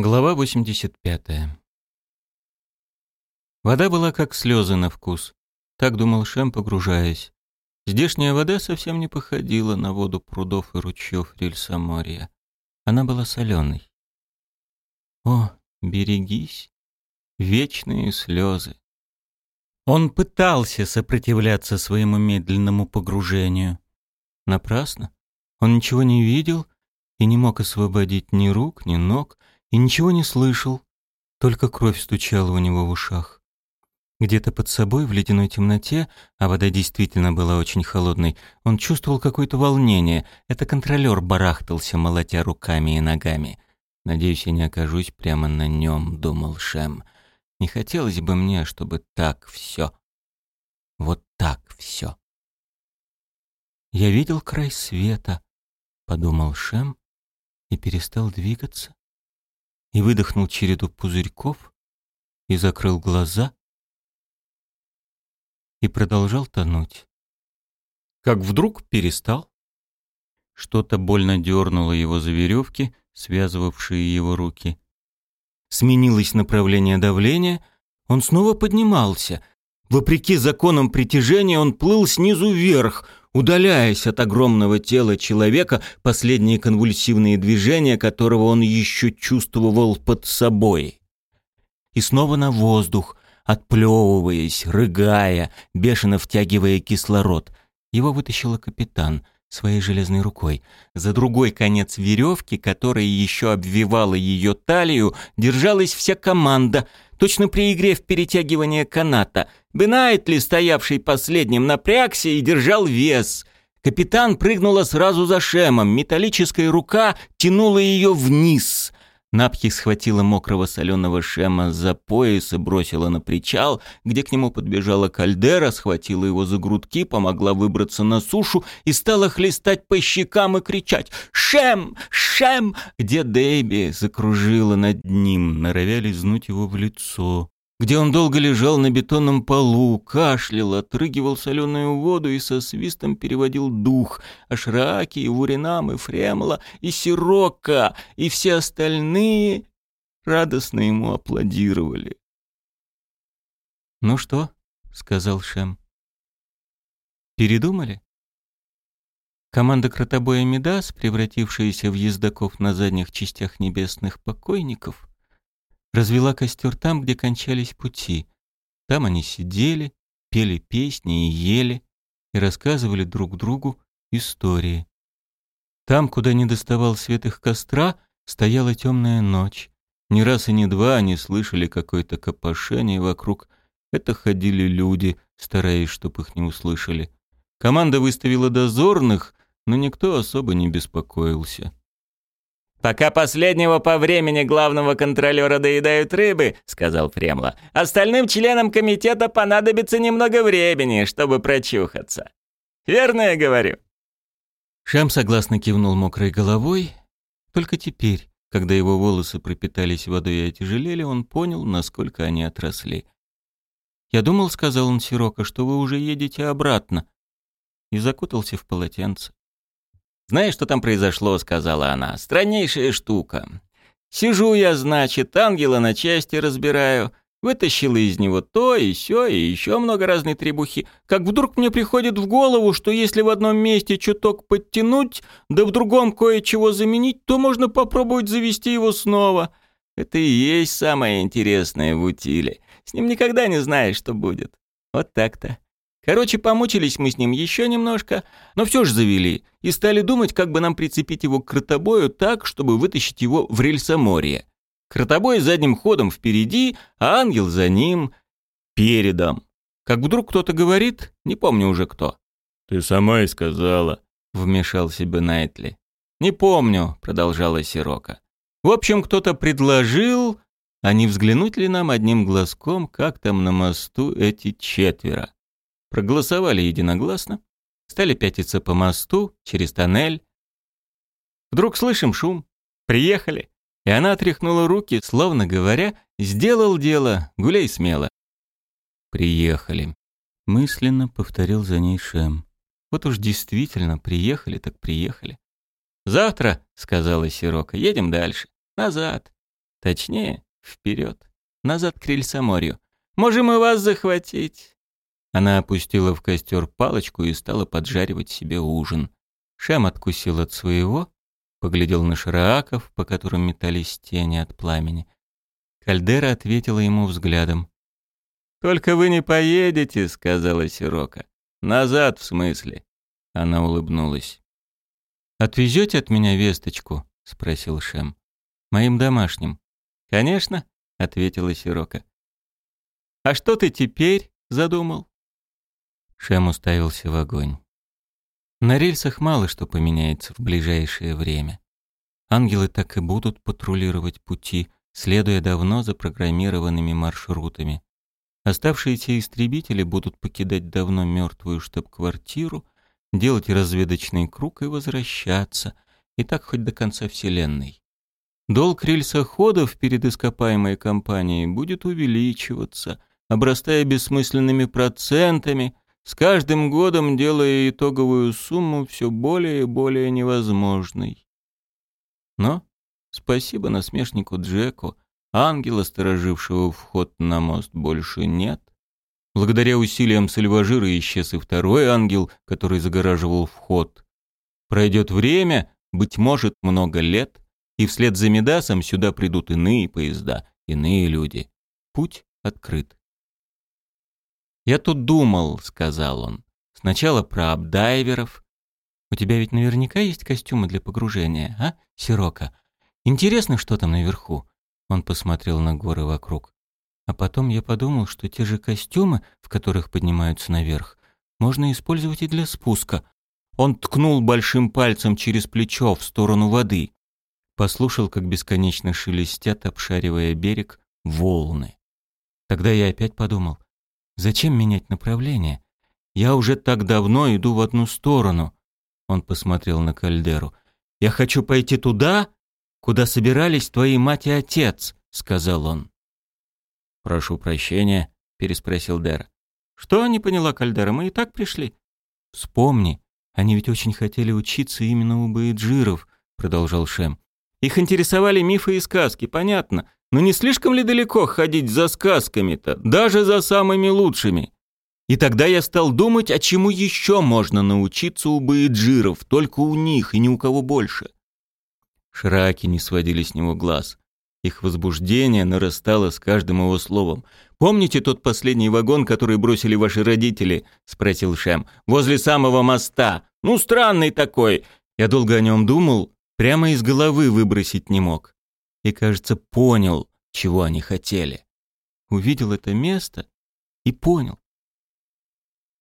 Глава 85. Вода была как слезы на вкус. Так думал Шем, погружаясь. Здешняя вода совсем не походила на воду прудов и ручьев Рельсаморья. Она была соленой. О, берегись, вечные слезы. Он пытался сопротивляться своему медленному погружению. Напрасно. Он ничего не видел и не мог освободить ни рук, ни ног, и ничего не слышал, только кровь стучала у него в ушах. Где-то под собой, в ледяной темноте, а вода действительно была очень холодной, он чувствовал какое-то волнение. Это контролер барахтался, молотя руками и ногами. «Надеюсь, я не окажусь прямо на нем», — думал Шем. «Не хотелось бы мне, чтобы так все. Вот так все». «Я видел край света», — подумал Шем и перестал двигаться и выдохнул череду пузырьков и закрыл глаза и продолжал тонуть. Как вдруг перестал. Что-то больно дернуло его за веревки, связывавшие его руки. Сменилось направление давления, он снова поднимался. Вопреки законам притяжения он плыл снизу вверх, удаляясь от огромного тела человека, последние конвульсивные движения которого он еще чувствовал под собой. И снова на воздух, отплевываясь, рыгая, бешено втягивая кислород. Его вытащила капитан своей железной рукой. За другой конец веревки, которая еще обвивала ее талию, держалась вся команда — Точно при игре в перетягивание каната. Бенайтли, стоявший последним, напрягся и держал вес. Капитан прыгнула сразу за Шемом. Металлическая рука тянула ее вниз. Напхи схватила мокрого соленого Шема за пояс и бросила на причал, где к нему подбежала кальдера, схватила его за грудки, помогла выбраться на сушу и стала хлестать по щекам и кричать «Шем! Шем!» Где Дэйби закружила над ним, норовя лизнуть его в лицо где он долго лежал на бетонном полу, кашлял, отрыгивал соленую воду и со свистом переводил дух. А Шраки, и Вуринам, и Фремла, и Сирока, и все остальные радостно ему аплодировали. «Ну что?» — сказал Шем. «Передумали?» Команда кротобоя Медас, превратившаяся в ездаков на задних частях небесных покойников, развела костер там, где кончались пути. Там они сидели, пели песни и ели, и рассказывали друг другу истории. Там, куда не доставал свет их костра, стояла темная ночь. Ни раз и ни два они слышали какое-то копошение вокруг. Это ходили люди, стараясь, чтоб их не услышали. Команда выставила дозорных, но никто особо не беспокоился. «Пока последнего по времени главного контролера доедают рыбы», — сказал Фремла, «остальным членам комитета понадобится немного времени, чтобы прочухаться. Верно я говорю?» Шам согласно кивнул мокрой головой. Только теперь, когда его волосы пропитались водой и отяжелели, он понял, насколько они отросли. «Я думал, — сказал он Сирока, — что вы уже едете обратно», и закутался в полотенце. «Знаешь, что там произошло?» — сказала она. «Страннейшая штука. Сижу я, значит, ангела на части разбираю, вытащила из него то и сё, и еще много разной требухи. Как вдруг мне приходит в голову, что если в одном месте чуток подтянуть, да в другом кое-чего заменить, то можно попробовать завести его снова. Это и есть самое интересное в утиле. С ним никогда не знаешь, что будет. Вот так-то. Короче, помучились мы с ним еще немножко, но все же завели и стали думать, как бы нам прицепить его к кротобою так, чтобы вытащить его в рельсоморье. Кротобой задним ходом впереди, а ангел за ним передом. Как вдруг кто-то говорит, не помню уже кто. «Ты сама и сказала», — вмешал себе Найтли. «Не помню», — продолжала Сирока. «В общем, кто-то предложил, а не взглянуть ли нам одним глазком, как там на мосту эти четверо проголосовали единогласно, стали пятиться по мосту, через тоннель. Вдруг слышим шум. Приехали. И она отряхнула руки, словно говоря, «Сделал дело, гуляй смело». «Приехали», — мысленно повторил за ней Шем. «Вот уж действительно, приехали так приехали». «Завтра», — сказала Сирока, — «едем дальше, назад». Точнее, вперед, назад к Рельсоморью. Можем и вас захватить. Она опустила в костер палочку и стала поджаривать себе ужин. Шем откусил от своего, поглядел на шарааков, по которым метались тени от пламени. Кальдера ответила ему взглядом. «Только вы не поедете», — сказала Сирока. «Назад, в смысле?» Она улыбнулась. «Отвезете от меня весточку?» — спросил Шем. «Моим домашним». «Конечно», — ответила Сирока. «А что ты теперь задумал?» Шем уставился в огонь. На рельсах мало что поменяется в ближайшее время. Ангелы так и будут патрулировать пути, следуя давно запрограммированными маршрутами. Оставшиеся истребители будут покидать давно мертвую штаб-квартиру, делать разведочный круг и возвращаться, и так хоть до конца Вселенной. Долг рельсоходов перед ископаемой компанией будет увеличиваться, обрастая бессмысленными процентами, с каждым годом делая итоговую сумму все более и более невозможной. Но спасибо насмешнику Джеку, ангела, сторожившего вход на мост, больше нет. Благодаря усилиям Сальважира исчез и второй ангел, который загораживал вход. Пройдет время, быть может, много лет, и вслед за Медасом сюда придут иные поезда, иные люди. Путь открыт. «Я тут думал», — сказал он. «Сначала про абдайверов. У тебя ведь наверняка есть костюмы для погружения, а, Сирока? Интересно, что там наверху?» Он посмотрел на горы вокруг. А потом я подумал, что те же костюмы, в которых поднимаются наверх, можно использовать и для спуска. Он ткнул большим пальцем через плечо в сторону воды. Послушал, как бесконечно шелестят, обшаривая берег, волны. Тогда я опять подумал, Зачем менять направление? Я уже так давно иду в одну сторону. Он посмотрел на Кальдеру. Я хочу пойти туда, куда собирались твои мать и отец, сказал он. Прошу прощения, переспросил Дер. Что не поняла Кальдера? Мы и так пришли. Вспомни, они ведь очень хотели учиться именно у Бейджиров, продолжал Шем. Их интересовали мифы и сказки, понятно. Но не слишком ли далеко ходить за сказками-то, даже за самыми лучшими? И тогда я стал думать, а чему еще можно научиться у баиджиров, только у них и ни у кого больше. Шраки не сводили с него глаз. Их возбуждение нарастало с каждым его словом. «Помните тот последний вагон, который бросили ваши родители?» — спросил Шем. «Возле самого моста. Ну, странный такой. Я долго о нем думал, прямо из головы выбросить не мог и, кажется, понял, чего они хотели. Увидел это место и понял.